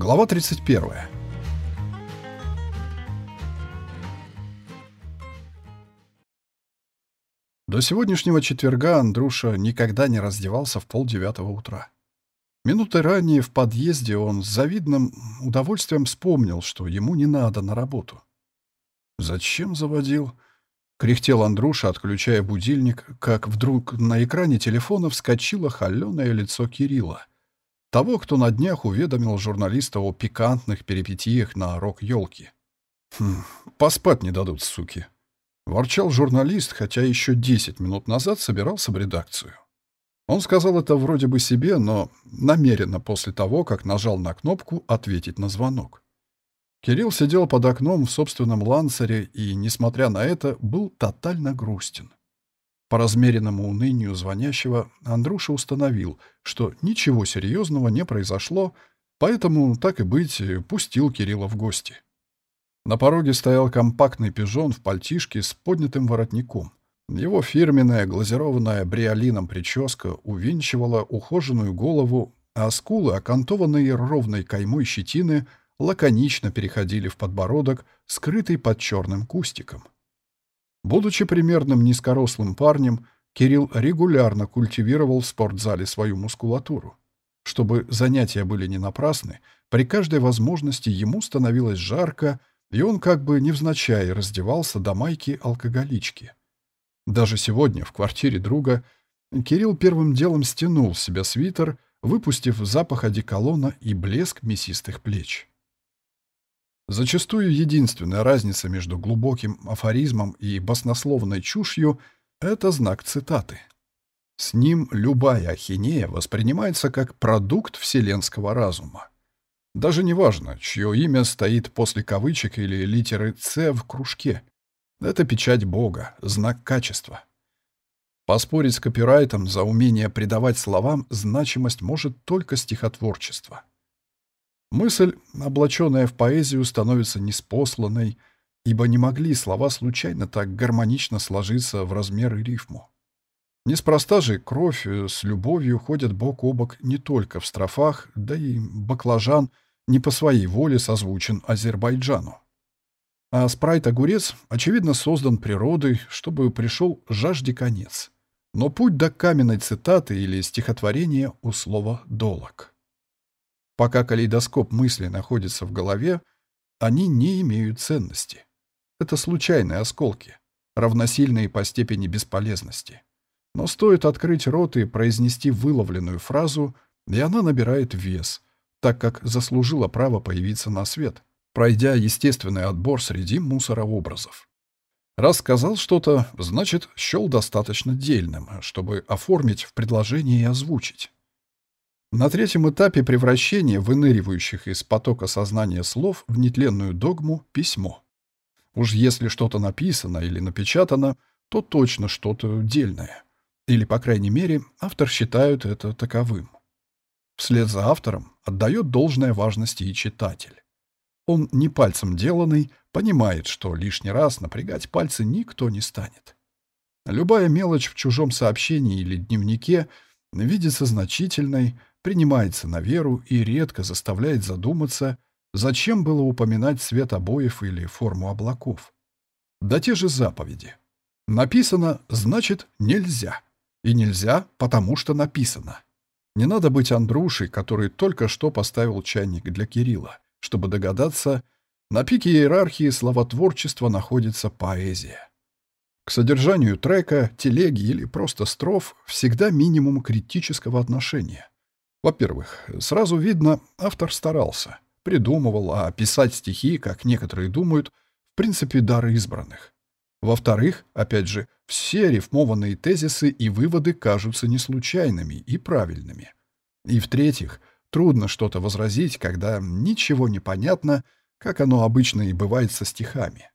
Глава 31. До сегодняшнего четверга Андруша никогда не раздевался в полдевятого утра. Минуты ранее в подъезде он с завидным удовольствием вспомнил, что ему не надо на работу. «Зачем заводил?» — кряхтел Андруша, отключая будильник, как вдруг на экране телефона вскочило холеное лицо Кирилла. Того, кто на днях уведомил журналиста о пикантных перипетиях на рок-елке. «Хм, поспать не дадут, суки», — ворчал журналист, хотя еще десять минут назад собирался в редакцию. Он сказал это вроде бы себе, но намеренно после того, как нажал на кнопку «Ответить на звонок». Кирилл сидел под окном в собственном ланцере и, несмотря на это, был тотально грустен. По размеренному унынию звонящего Андруша установил, что ничего серьезного не произошло, поэтому, так и быть, пустил Кирилла в гости. На пороге стоял компактный пижон в пальтишке с поднятым воротником. Его фирменная глазированная бриолином прическа увенчивала ухоженную голову, а скулы, окантованные ровной каймой щетины, лаконично переходили в подбородок, скрытый под черным кустиком. Будучи примерным низкорослым парнем, Кирилл регулярно культивировал в спортзале свою мускулатуру. Чтобы занятия были не напрасны, при каждой возможности ему становилось жарко, и он как бы невзначай раздевался до майки алкоголички. Даже сегодня в квартире друга Кирилл первым делом стянул с себя свитер, выпустив запах одеколона и блеск мясистых плеч. Зачастую единственная разница между глубоким афоризмом и баснословной чушью — это знак цитаты. С ним любая ахинея воспринимается как продукт вселенского разума. Даже неважно, чье имя стоит после кавычек или литеры «Ц» в кружке — это печать Бога, знак качества. Поспорить с копирайтом за умение придавать словам значимость может только стихотворчество. Мысль, облаченная в поэзию, становится неспосланной, ибо не могли слова случайно так гармонично сложиться в размер и рифму. Неспроста же кровь с любовью ходят бок о бок не только в строфах, да и баклажан не по своей воле созвучен Азербайджану. А спрайт-огурец, очевидно, создан природой, чтобы пришел жажде конец. Но путь до каменной цитаты или стихотворения у слова «долог». Пока калейдоскоп мысли находится в голове, они не имеют ценности. Это случайные осколки, равносильные по степени бесполезности. Но стоит открыть рот и произнести выловленную фразу, и она набирает вес, так как заслужила право появиться на свет пройдя естественный отбор среди мусорообразов. Раз сказал что-то, значит, счел достаточно дельным, чтобы оформить в предложении и озвучить. На третьем этапе превращения выныривающих из потока сознания слов в нетленную догму письмо. Уж если что-то написано или напечатано, то точно что-то дельное. Или, по крайней мере, автор считает это таковым. Вслед за автором отдает должное важности и читатель. Он не пальцем деланный, понимает, что лишний раз напрягать пальцы никто не станет. Любая мелочь в чужом сообщении или дневнике видится значительной, принимается на веру и редко заставляет задуматься, зачем было упоминать цвет обоев или форму облаков. Да те же заповеди. Написано, значит, нельзя. И нельзя, потому что написано. Не надо быть Андрушей, который только что поставил чайник для Кирилла чтобы догадаться, на пике иерархии словотворчества находится поэзия. К содержанию трека, телеги или просто строф всегда минимум критического отношения. Во-первых, сразу видно, автор старался, придумывал, а писать стихи, как некоторые думают, в принципе, дар избранных. Во-вторых, опять же, все рифмованные тезисы и выводы кажутся не случайными и правильными. И в-третьих, Трудно что-то возразить, когда ничего не понятно, как оно обычно и бывает со стихами.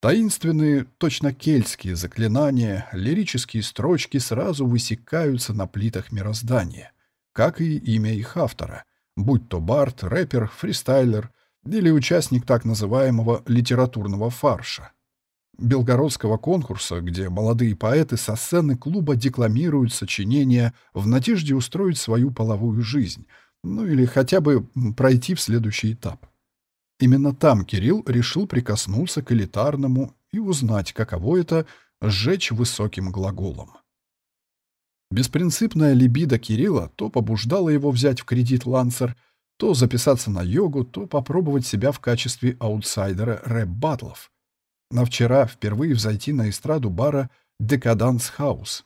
Таинственные, точно кельтские заклинания, лирические строчки сразу высекаются на плитах мироздания, как и имя их автора, будь то бард, рэпер, фристайлер или участник так называемого литературного фарша. Белгородского конкурса, где молодые поэты со сцены клуба декламируют сочинения в надежде устроить свою половую жизнь, Ну или хотя бы пройти в следующий этап. Именно там Кирилл решил прикоснуться к элитарному и узнать, каково это — сжечь высоким глаголом. Беспринципное либидо Кирилла то побуждала его взять в кредит Lancer, то записаться на йогу, то попробовать себя в качестве аутсайдера рэп-баттлов. А вчера впервые взойти на эстраду бара «Decadence House».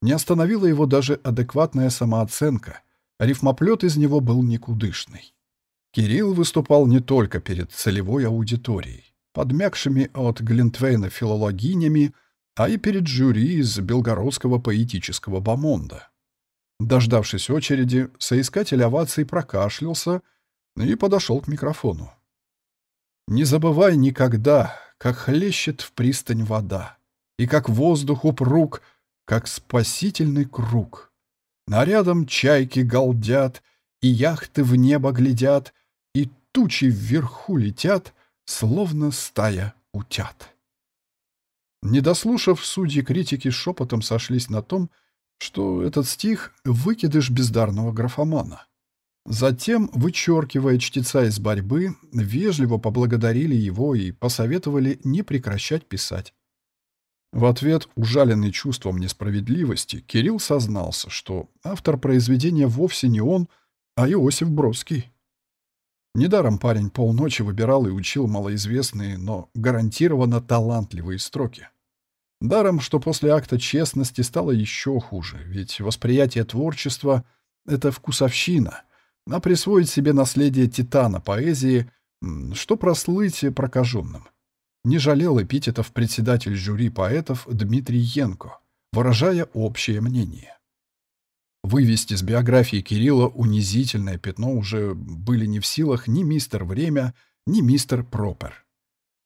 Не остановила его даже адекватная самооценка. Рифмоплет из него был никудышный. Кирилл выступал не только перед целевой аудиторией, подмякшими от Глинтвейна филологинями, а и перед жюри из Белгородского поэтического бомонда. Дождавшись очереди, соискатель оваций прокашлялся и подошел к микрофону. «Не забывай никогда, как хлещет в пристань вода, и как воздух упруг, как спасительный круг. Нарядом чайки галдят, и яхты в небо глядят, и тучи вверху летят, словно стая утят». Не дослушав, судьи критики шепотом сошлись на том, что этот стих — выкидыш бездарного графомана. Затем, вычеркивая чтеца из борьбы, вежливо поблагодарили его и посоветовали не прекращать писать. В ответ, ужаленный чувством несправедливости, Кирилл сознался, что автор произведения вовсе не он, а Иосиф Бродский. Недаром парень полночи выбирал и учил малоизвестные, но гарантированно талантливые строки. Даром, что после акта честности стало еще хуже, ведь восприятие творчества — это вкусовщина, а присвоить себе наследие титана поэзии, что прослыть прокаженным. Не жалел эпитетов председатель жюри поэтов Дмитрий Янко, выражая общее мнение. Вывести из биографии Кирилла унизительное пятно уже были не в силах ни мистер Время, ни мистер Пропер.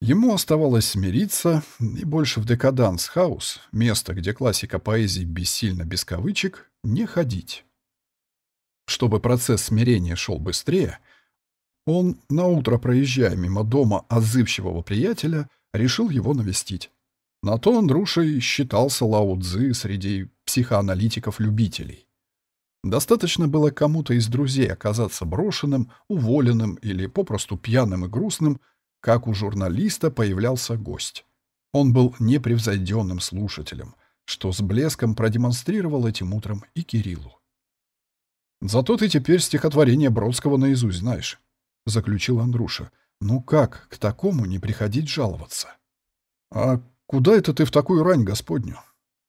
Ему оставалось смириться и больше в декаданс хаус, место, где классика поэзии бессильно без кавычек, не ходить. Чтобы процесс смирения шел быстрее, он, наутро проезжая мимо дома отзывчивого приятеля, решил его навестить. На то Андруша и считался Лао Цзы среди психоаналитиков-любителей. Достаточно было кому-то из друзей оказаться брошенным, уволенным или попросту пьяным и грустным – как у журналиста появлялся гость. Он был непревзойденным слушателем, что с блеском продемонстрировал этим утром и Кириллу. «Зато ты теперь стихотворение Бродского наизусть знаешь», — заключил Андруша. «Ну как к такому не приходить жаловаться?» «А куда это ты в такую рань, господню?»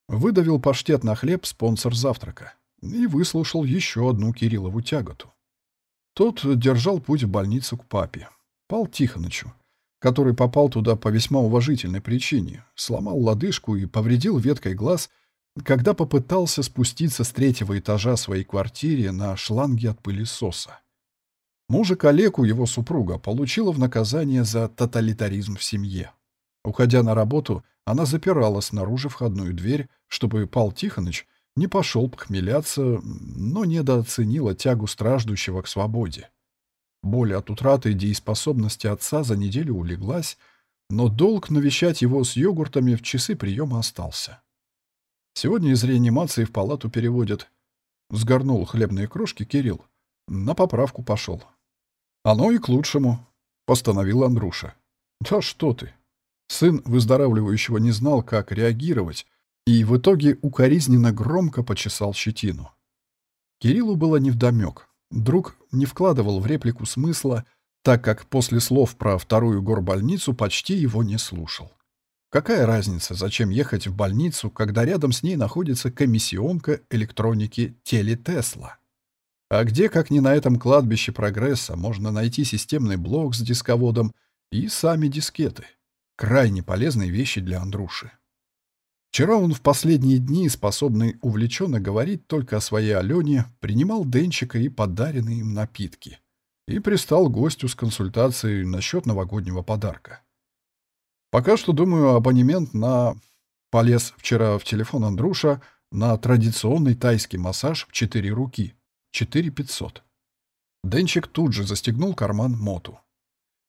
Выдавил паштет на хлеб спонсор завтрака и выслушал еще одну Кириллову тяготу. Тот держал путь в больницу к папе, Пал Тихонычу, который попал туда по весьма уважительной причине, сломал лодыжку и повредил веткой глаз, когда попытался спуститься с третьего этажа своей квартиры на шланге от пылесоса. Мужа коллегу его супруга получила в наказание за тоталитаризм в семье. Уходя на работу, она запирала снаружи входную дверь, чтобы Пал Тихоныч не пошел похмеляться, но недооценила тягу страждущего к свободе. Боль от утраты дееспособности отца за неделю улеглась, но долг навещать его с йогуртами в часы приема остался. Сегодня из реанимации в палату переводят. Сгорнул хлебные крошки Кирилл. На поправку пошел. Оно и к лучшему, постановил Андруша. Да что ты. Сын выздоравливающего не знал, как реагировать, и в итоге укоризненно громко почесал щетину. Кириллу было невдомек. Друг не вкладывал в реплику смысла, так как после слов про вторую горбольницу почти его не слушал. Какая разница, зачем ехать в больницу, когда рядом с ней находится комиссионка электроники Теле Тесла? А где, как ни на этом кладбище прогресса, можно найти системный блок с дисководом и сами дискеты? Крайне полезные вещи для Андруши. Вчера он в последние дни, способный увлеченно говорить только о своей Алене, принимал Денчика и подаренные им напитки. И пристал гостю с консультацией насчет новогоднего подарка. Пока что, думаю, абонемент на... Полез вчера в телефон Андруша на традиционный тайский массаж в четыре руки. 4500. Денчик тут же застегнул карман моту.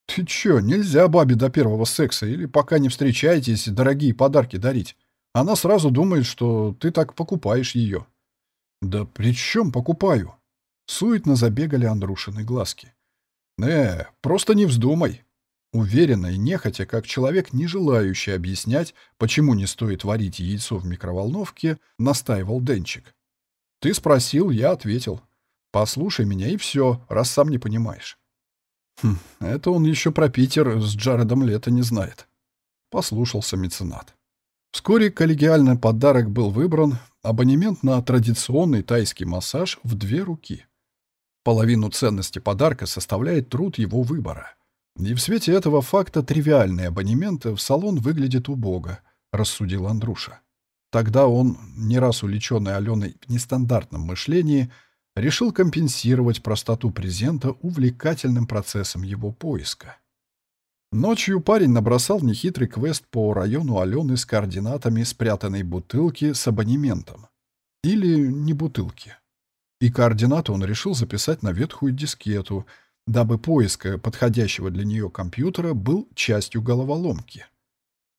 «Ты чё, нельзя бабе до первого секса или пока не встречаетесь дорогие подарки дарить?» Она сразу думает, что ты так покупаешь ее. Да при чем покупаю? Суетно забегали Андрушины глазки. «Э, просто не вздумай!» Уверенно и нехотя, как человек, не желающий объяснять, почему не стоит варить яйцо в микроволновке, настаивал Денчик. «Ты спросил, я ответил. Послушай меня и все, раз сам не понимаешь». Хм, это он еще про Питер с Джаредом Лето не знает. Послушался меценат. Вскоре коллегиальный подарок был выбран, абонемент на традиционный тайский массаж в две руки. Половину ценности подарка составляет труд его выбора. И в свете этого факта тривиальный абонемент в салон выглядит убого, рассудил Андруша. Тогда он, не раз увлеченный Аленой в нестандартном мышлении, решил компенсировать простоту презента увлекательным процессом его поиска. Ночью парень набросал нехитрый квест по району Алены с координатами спрятанной бутылки с абонементом. Или не бутылки. И координаты он решил записать на ветхую дискету — дабы поиск подходящего для нее компьютера был частью головоломки.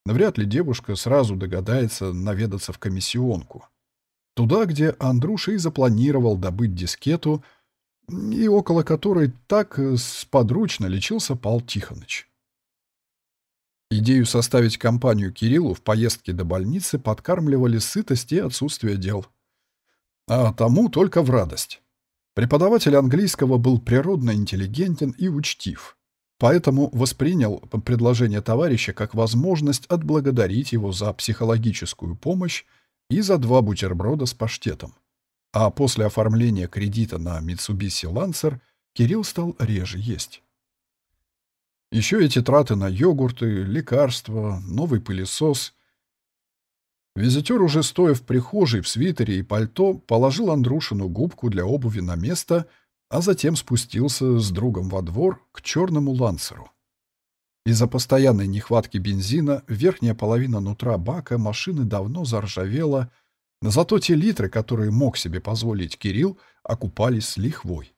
Вряд ли девушка сразу догадается наведаться в комиссионку. Туда, где Андруша и запланировал добыть дискету, и около которой так сподручно лечился Пал Тихоныч. Идею составить компанию Кириллу в поездке до больницы подкармливали сытость и отсутствие дел. А тому только в радость. Преподаватель английского был природно интеллигентен и учтив, поэтому воспринял предложение товарища как возможность отблагодарить его за психологическую помощь и за два бутерброда с паштетом. А после оформления кредита на Mitsubishi Lancer Кирилл стал реже есть. Еще эти траты на йогурты, лекарства, новый пылесос — Визитер, уже стоя в прихожей в свитере и пальто, положил Андрушину губку для обуви на место, а затем спустился с другом во двор к черному лансеру. Из-за постоянной нехватки бензина верхняя половина нутра бака машины давно заржавела, зато те литры, которые мог себе позволить Кирилл, окупались с лихвой.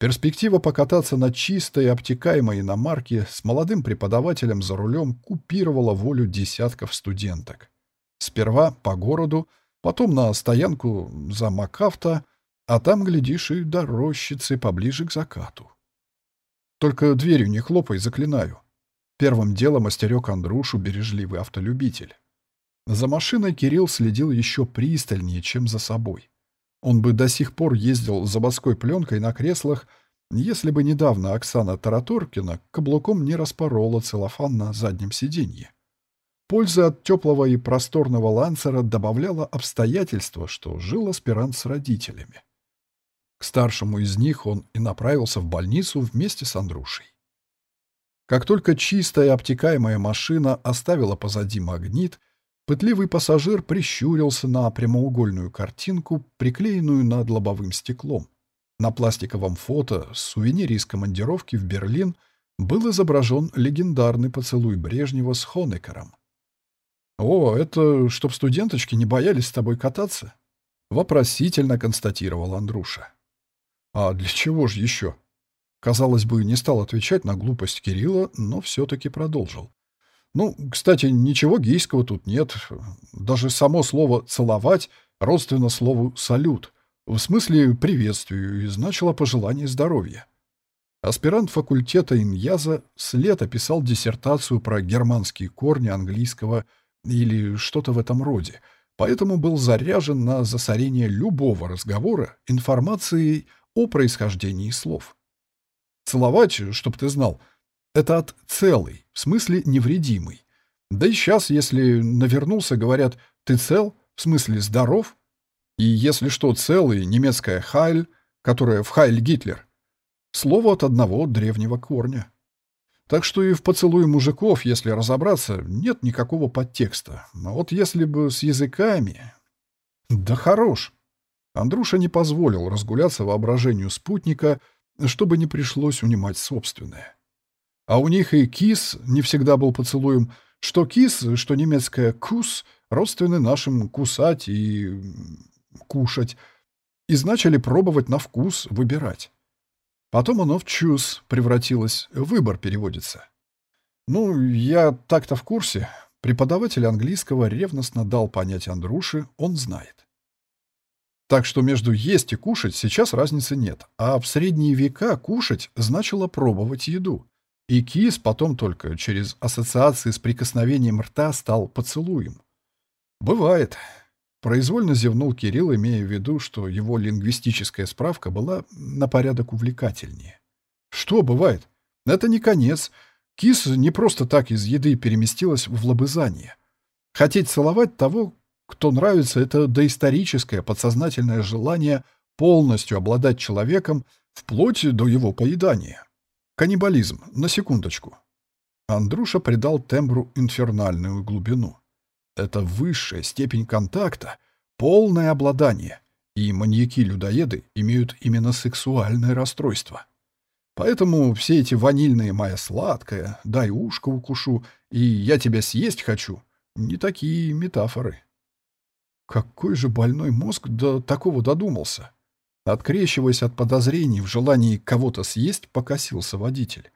Перспектива покататься на чистой, обтекаемой иномарке с молодым преподавателем за рулем купировала волю десятков студенток. Сперва по городу, потом на стоянку за Макафта, а там, глядишь, и до рощицы поближе к закату. Только дверью не хлопай, заклинаю. Первым делом остерег Андрушу бережливый автолюбитель. За машиной Кирилл следил еще пристальнее, чем за собой. Он бы до сих пор ездил с заводской пленкой на креслах, если бы недавно Оксана Тараторкина каблуком не распорола целлофан на заднем сиденье. Польза от теплого и просторного лансера добавляла обстоятельство, что жил аспирант с родителями. К старшему из них он и направился в больницу вместе с Андрушей. Как только чистая обтекаемая машина оставила позади магнит, пытливый пассажир прищурился на прямоугольную картинку, приклеенную над лобовым стеклом. На пластиковом фото с сувенире из командировки в Берлин был изображен легендарный поцелуй Брежнева с Хонекером. «О, это чтоб студенточки не боялись с тобой кататься?» Вопросительно констатировал Андруша. «А для чего же еще?» Казалось бы, не стал отвечать на глупость Кирилла, но все-таки продолжил. «Ну, кстати, ничего гейского тут нет. Даже само слово «целовать» родственно слову «салют», в смысле приветствию, и значило пожелание здоровья. Аспирант факультета Иньяза след описал диссертацию про германские корни английского или что-то в этом роде, поэтому был заряжен на засорение любого разговора информацией о происхождении слов. Целовать, чтоб ты знал, это от целый, в смысле невредимый. Да и сейчас, если навернулся, говорят «ты цел», в смысле «здоров», и если что целый, немецкая «хайль», которая в «хайль Гитлер», слово от одного древнего корня. Так что и в поцелуе мужиков, если разобраться, нет никакого подтекста. Но вот если бы с языками... Да хорош. Andrusha не позволил разгуляться воображению спутника, чтобы не пришлось унимать собственное. А у них и кис не всегда был поцелуем. Что кис, что немецкая кус родственны нашим кусать и кушать. И начали пробовать на вкус выбирать. Потом оно в чус превратилось, выбор переводится. Ну, я так-то в курсе. Преподаватель английского ревностно дал понять Андрюше, он знает. Так что между есть и кушать сейчас разницы нет. А в средние века кушать значило пробовать еду. И кис потом только через ассоциации с прикосновением рта стал поцелуем. Бывает. Произвольно зевнул Кирилл, имея в виду, что его лингвистическая справка была на порядок увлекательнее. Что бывает? Это не конец. Кис не просто так из еды переместилась в лобызание. Хотеть целовать того, кто нравится, это доисторическое подсознательное желание полностью обладать человеком вплоть до его поедания. Каннибализм, на секундочку. Андруша придал тембру инфернальную глубину. Это высшая степень контакта, полное обладание, и маньяки-людоеды имеют именно сексуальное расстройство. Поэтому все эти ванильные «моя сладкая», «дай ушко укушу» и «я тебя съесть хочу» — не такие метафоры. Какой же больной мозг до такого додумался? Открещиваясь от подозрений в желании кого-то съесть, покосился водитель.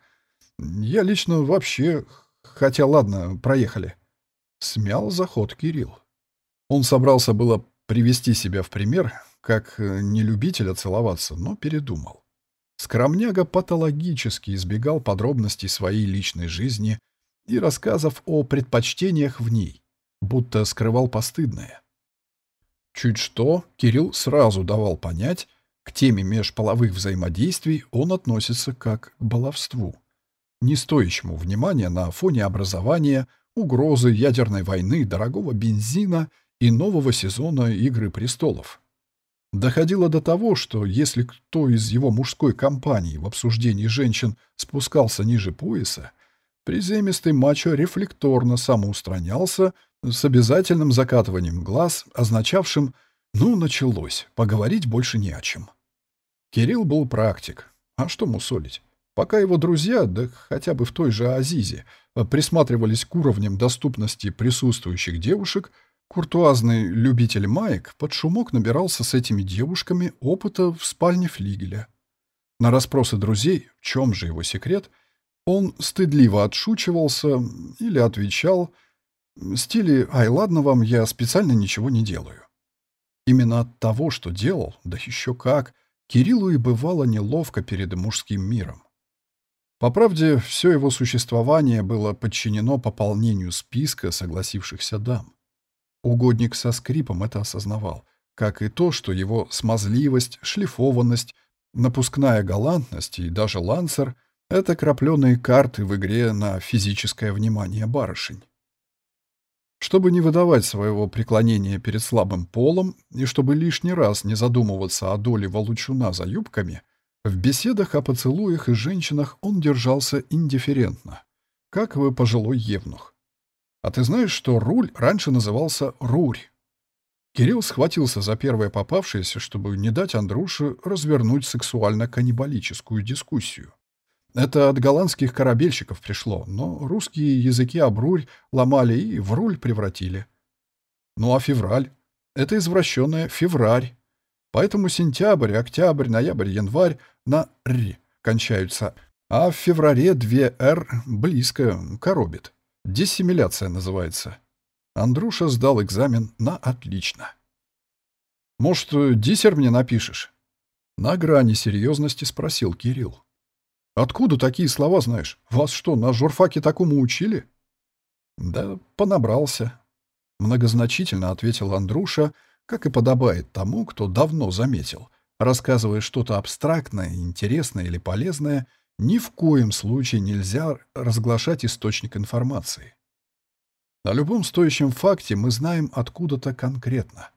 Я лично вообще... Хотя ладно, проехали. Смял заход Кирилл. Он собрался было привести себя в пример, как не любителя целоваться, но передумал. Скромняга патологически избегал подробностей своей личной жизни и рассказов о предпочтениях в ней, будто скрывал постыдное. Чуть что, Кирилл сразу давал понять, к теме межполовых взаимодействий он относится как к баловству, не стоящему внимания на фоне образования, угрозы ядерной войны, дорогого бензина и нового сезона «Игры престолов». Доходило до того, что если кто из его мужской компании в обсуждении женщин спускался ниже пояса, приземистый мачо рефлекторно самоустранялся с обязательным закатыванием глаз, означавшим «ну, началось, поговорить больше не о чем». Кирилл был практик, а что мусолить? Пока его друзья, да хотя бы в той же Азизе, присматривались к уровням доступности присутствующих девушек – Куртуазный любитель маек под шумок набирался с этими девушками опыта в спальне флигеля. На расспросы друзей, в чем же его секрет, он стыдливо отшучивался или отвечал в стиле «Ай, ладно вам, я специально ничего не делаю». Именно от того, что делал, да еще как, Кириллу и бывало неловко перед мужским миром. По правде, все его существование было подчинено пополнению списка согласившихся дам. Угодник со скрипом это осознавал, как и то, что его смазливость, шлифованность, напускная галантность и даже лансер — это крапленые карты в игре на физическое внимание барышень. Чтобы не выдавать своего преклонения перед слабым полом и чтобы лишний раз не задумываться о доле волучуна за юбками, в беседах о поцелуях и женщинах он держался индифферентно, как вы пожилой евнух. А ты знаешь, что руль раньше назывался рурь? Кирилл схватился за первое попавшееся, чтобы не дать Андруше развернуть сексуально-каннибалическую дискуссию. Это от голландских корабельщиков пришло, но русские языки обрурь ломали и в руль превратили. Ну а февраль? Это извращенное феврарь. Поэтому сентябрь, октябрь, ноябрь, январь на «р» кончаются, а в феврале две «р» близко коробит. Диссимиляция называется. Андруша сдал экзамен на отлично. «Может, диссер мне напишешь?» На грани серьезности спросил Кирилл. «Откуда такие слова знаешь? Вас что, на журфаке такому учили?» «Да понабрался», — многозначительно ответил Андруша, как и подобает тому, кто давно заметил, рассказывая что-то абстрактное, интересное или полезное — ни в коем случае нельзя разглашать источник информации. О любом стоящем факте мы знаем откуда-то конкретно.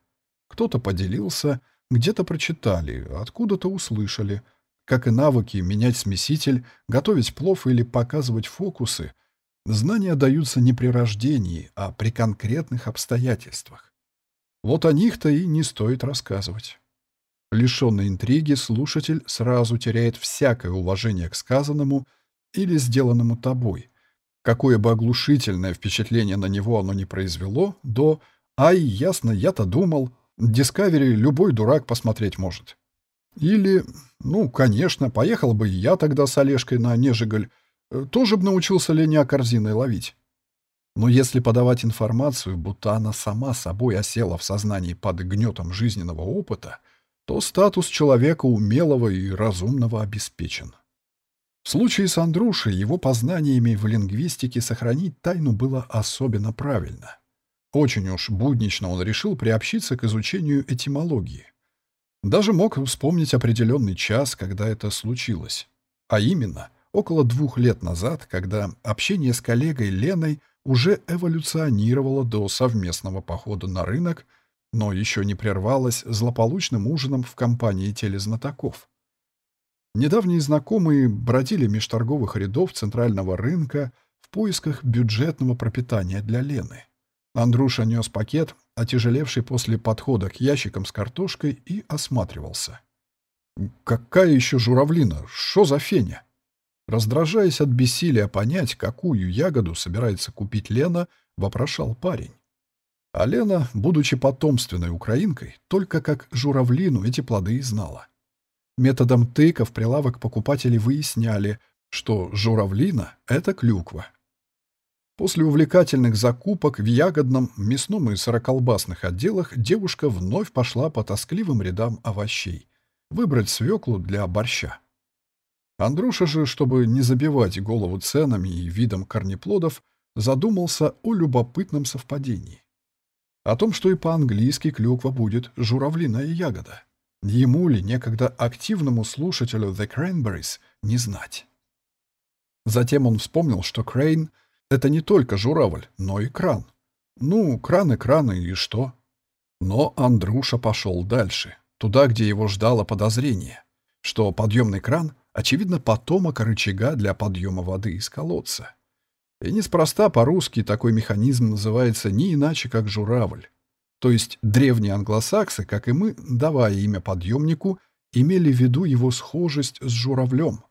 Кто-то поделился, где-то прочитали, откуда-то услышали. Как и навыки менять смеситель, готовить плов или показывать фокусы, знания даются не при рождении, а при конкретных обстоятельствах. Вот о них-то и не стоит рассказывать. Лишенный интриги, слушатель сразу теряет всякое уважение к сказанному или сделанному тобой. Какое бы оглушительное впечатление на него оно не произвело, до «Ай, ясно, я-то думал», Discovery любой дурак посмотреть может. Или, ну, конечно, поехал бы и я тогда с Олежкой на Нежиголь, э, тоже бы научился леня корзиной ловить. Но если подавать информацию, будто она сама собой осела в сознании под гнетом жизненного опыта — то статус человека умелого и разумного обеспечен. В случае с Андрушей его познаниями в лингвистике сохранить тайну было особенно правильно. Очень уж буднично он решил приобщиться к изучению этимологии. Даже мог вспомнить определенный час, когда это случилось. А именно, около двух лет назад, когда общение с коллегой Леной уже эволюционировало до совместного похода на рынок, но еще не прервалось злополучным ужином в компании телезнатоков. Недавние знакомые бродили меж торговых рядов центрального рынка в поисках бюджетного пропитания для Лены. Андруша нес пакет, отяжелевший после подхода к ящикам с картошкой, и осматривался. «Какая еще журавлина? Что за феня?» Раздражаясь от бессилия понять, какую ягоду собирается купить Лена, вопрошал парень. А Лена, будучи потомственной украинкой, только как журавлину эти плоды и знала. Методом тыка в прилавок покупатели выясняли, что журавлина — это клюква. После увлекательных закупок в ягодном, мясном и сыроколбасных отделах девушка вновь пошла по тоскливым рядам овощей. Выбрать свеклу для борща. Андруша же, чтобы не забивать голову ценами и видом корнеплодов, задумался о любопытном совпадении. О том, что и по-английски клюква будет журавлиная ягода. Ему ли, некогда активному слушателю The Cranberries, не знать? Затем он вспомнил, что Крейн — это не только журавль, но и кран. Ну, кран и краны, и что? Но Андруша пошел дальше, туда, где его ждало подозрение, что подъемный кран — очевидно, потомок рычага для подъема воды из колодца. И неспроста по-русски такой механизм называется не иначе, как журавль. То есть древние англосаксы, как и мы, давая имя подъемнику, имели в виду его схожесть с журавлем.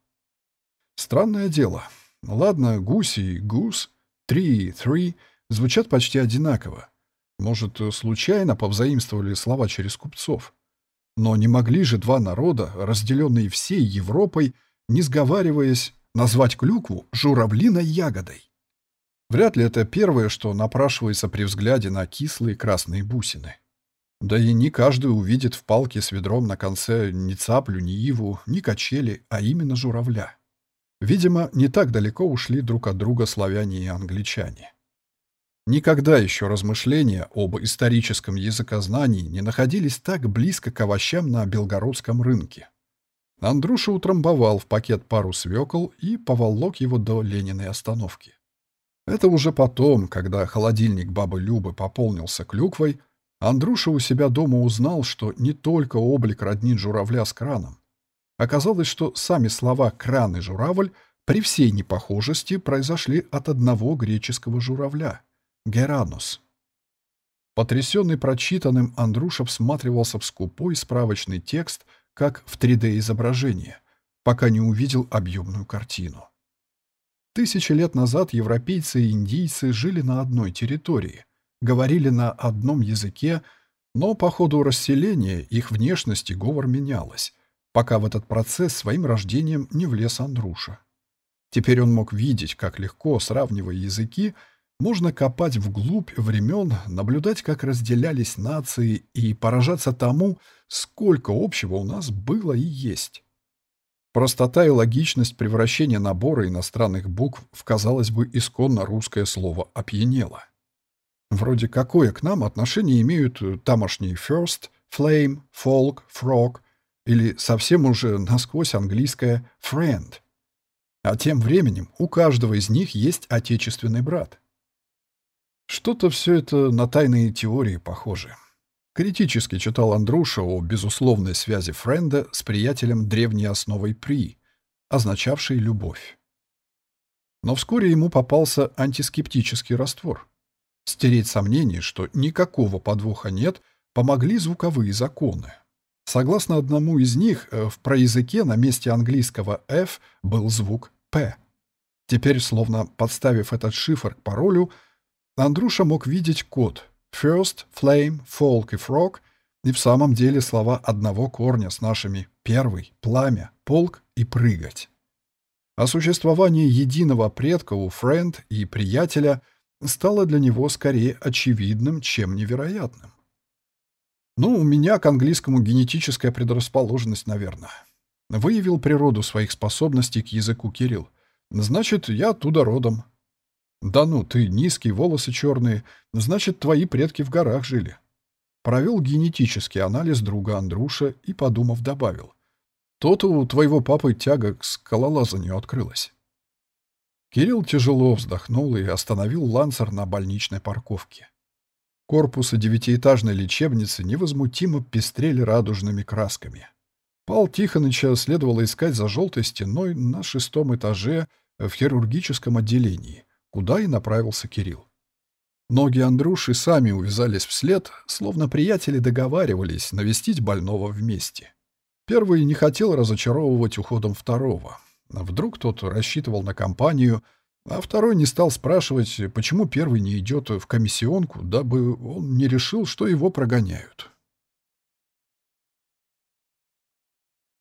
Странное дело. Ладно, гуси и гус, три и three звучат почти одинаково. Может, случайно повзаимствовали слова через купцов. Но не могли же два народа, разделенные всей Европой, не сговариваясь, назвать клюкву журавлиной ягодой. Вряд ли это первое, что напрашивается при взгляде на кислые красные бусины. Да и не каждый увидит в палке с ведром на конце ни цаплю, ни иву, ни качели, а именно журавля. Видимо, не так далеко ушли друг от друга славяне и англичане. Никогда еще размышления об историческом языкознании не находились так близко к овощам на белгородском рынке. Андруша утрамбовал в пакет пару свекол и поволок его до Лениной остановки. Это уже потом, когда холодильник бабы Любы пополнился клюквой, Андруша у себя дома узнал, что не только облик роднит журавля с краном. Оказалось, что сами слова «кран» и «журавль» при всей непохожести произошли от одного греческого журавля — Геранус. Потрясенный прочитанным, Андруша всматривался в скупой справочный текст, как в 3D-изображение, пока не увидел объемную картину. Тысячи лет назад европейцы и индийцы жили на одной территории, говорили на одном языке, но по ходу расселения их внешность и говор менялась, пока в этот процесс своим рождением не влез Андруша. Теперь он мог видеть, как легко, сравнивая языки, можно копать вглубь времен, наблюдать, как разделялись нации и поражаться тому, сколько общего у нас было и есть. Простота и логичность превращения набора иностранных букв в, казалось бы, исконно русское слово опьянело. Вроде какое к нам отношение имеют тамошние first, flame, folk, frog или совсем уже насквозь английское friend. А тем временем у каждого из них есть отечественный брат. Что-то все это на тайные теории похоже. Критически читал Андруша о безусловной связи Френда с приятелем древней основой «при», означавшей «любовь». Но вскоре ему попался антискептический раствор. Стереть сомнение, что никакого подвоха нет, помогли звуковые законы. Согласно одному из них, э, в проязыке на месте английского «f» был звук «p». Теперь, словно подставив этот шифр к паролю, Андруша мог видеть код First, Flame, Folk и Frog и в самом деле слова одного корня с нашими «первый», «пламя», «полк» и «прыгать». О существовании единого предка у Френд и приятеля стало для него скорее очевидным, чем невероятным. Ну, у меня к английскому генетическая предрасположенность, наверное. Выявил природу своих способностей к языку Кирилл. Значит, я оттуда родом. Да ну, ты низкий, волосы черные. Значит, твои предки в горах жили. Провел генетический анализ друга Андруша и, подумав, добавил. То-то у твоего папы тяга к скалолазанию открылась. Кирилл тяжело вздохнул и остановил лансер на больничной парковке. Корпусы девятиэтажной лечебницы невозмутимо пестрели радужными красками. Пал Тихоныча следовало искать за желтой стеной на шестом этаже в хирургическом отделении, куда и направился Кирилл. Ноги Андруши сами увязались вслед, словно приятели договаривались навестить больного вместе. Первый не хотел разочаровывать уходом второго. Вдруг тот рассчитывал на компанию — а второй не стал спрашивать, почему первый не идет в комиссионку, дабы он не решил, что его прогоняют.